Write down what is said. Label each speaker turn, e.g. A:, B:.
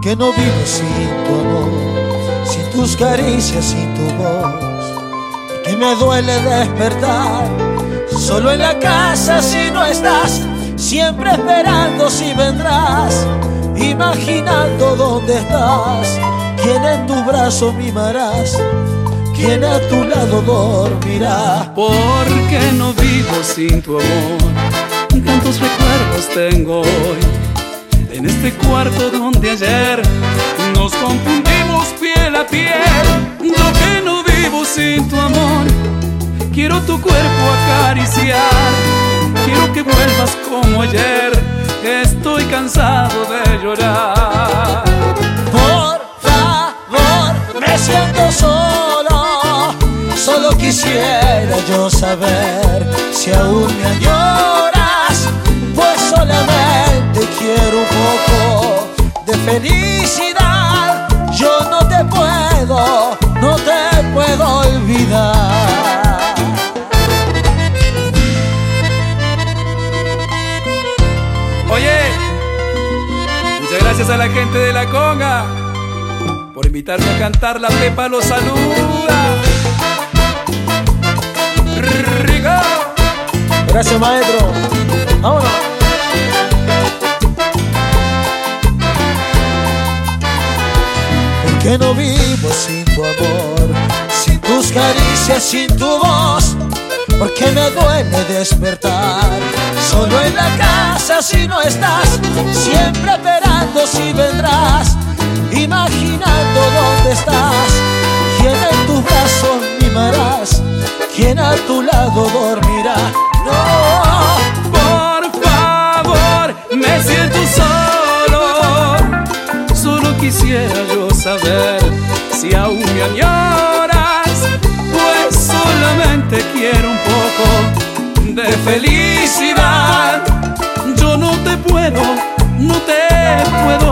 A: que no vivo sin tu amor, sin tus caricias, sin tu voz. Que me duele despertar solo en la casa si no estás, siempre esperando si vendrás, imaginando dónde estás, quién en tu brazo mimarás. Quién a tu lado dormirá.
B: Porque no vivo sin tu amor. Tantos recuerdos tengo hoy. En este cuarto donde ayer nos confundimos piel a piel. Yo que no vivo sin tu amor. Quiero tu cuerpo acariciar. Quiero que vuelvas como ayer. Estoy cansado de llorar.
A: Por favor, me siento solo. Solo quisiera yo saber si aún me añoras. Felicidad. Yo no te puedo, no te puedo olvidar.
B: Oye, muchas gracias a la gente de la conga por invitarme a cantar. La Pepa los saluda. Rico.
A: Gracias, maestro. Vámonos. Porque no vivo sin tu amor, sin tus caricias, sin tu voz. Porque me duele despertar solo en la casa si no estás, siempre esperando si vendrás, imaginando dónde estás, quién en tus brazos mimarás, quién a tu lado
B: quiero un poco de felicidad. Yo no te puedo, no te puedo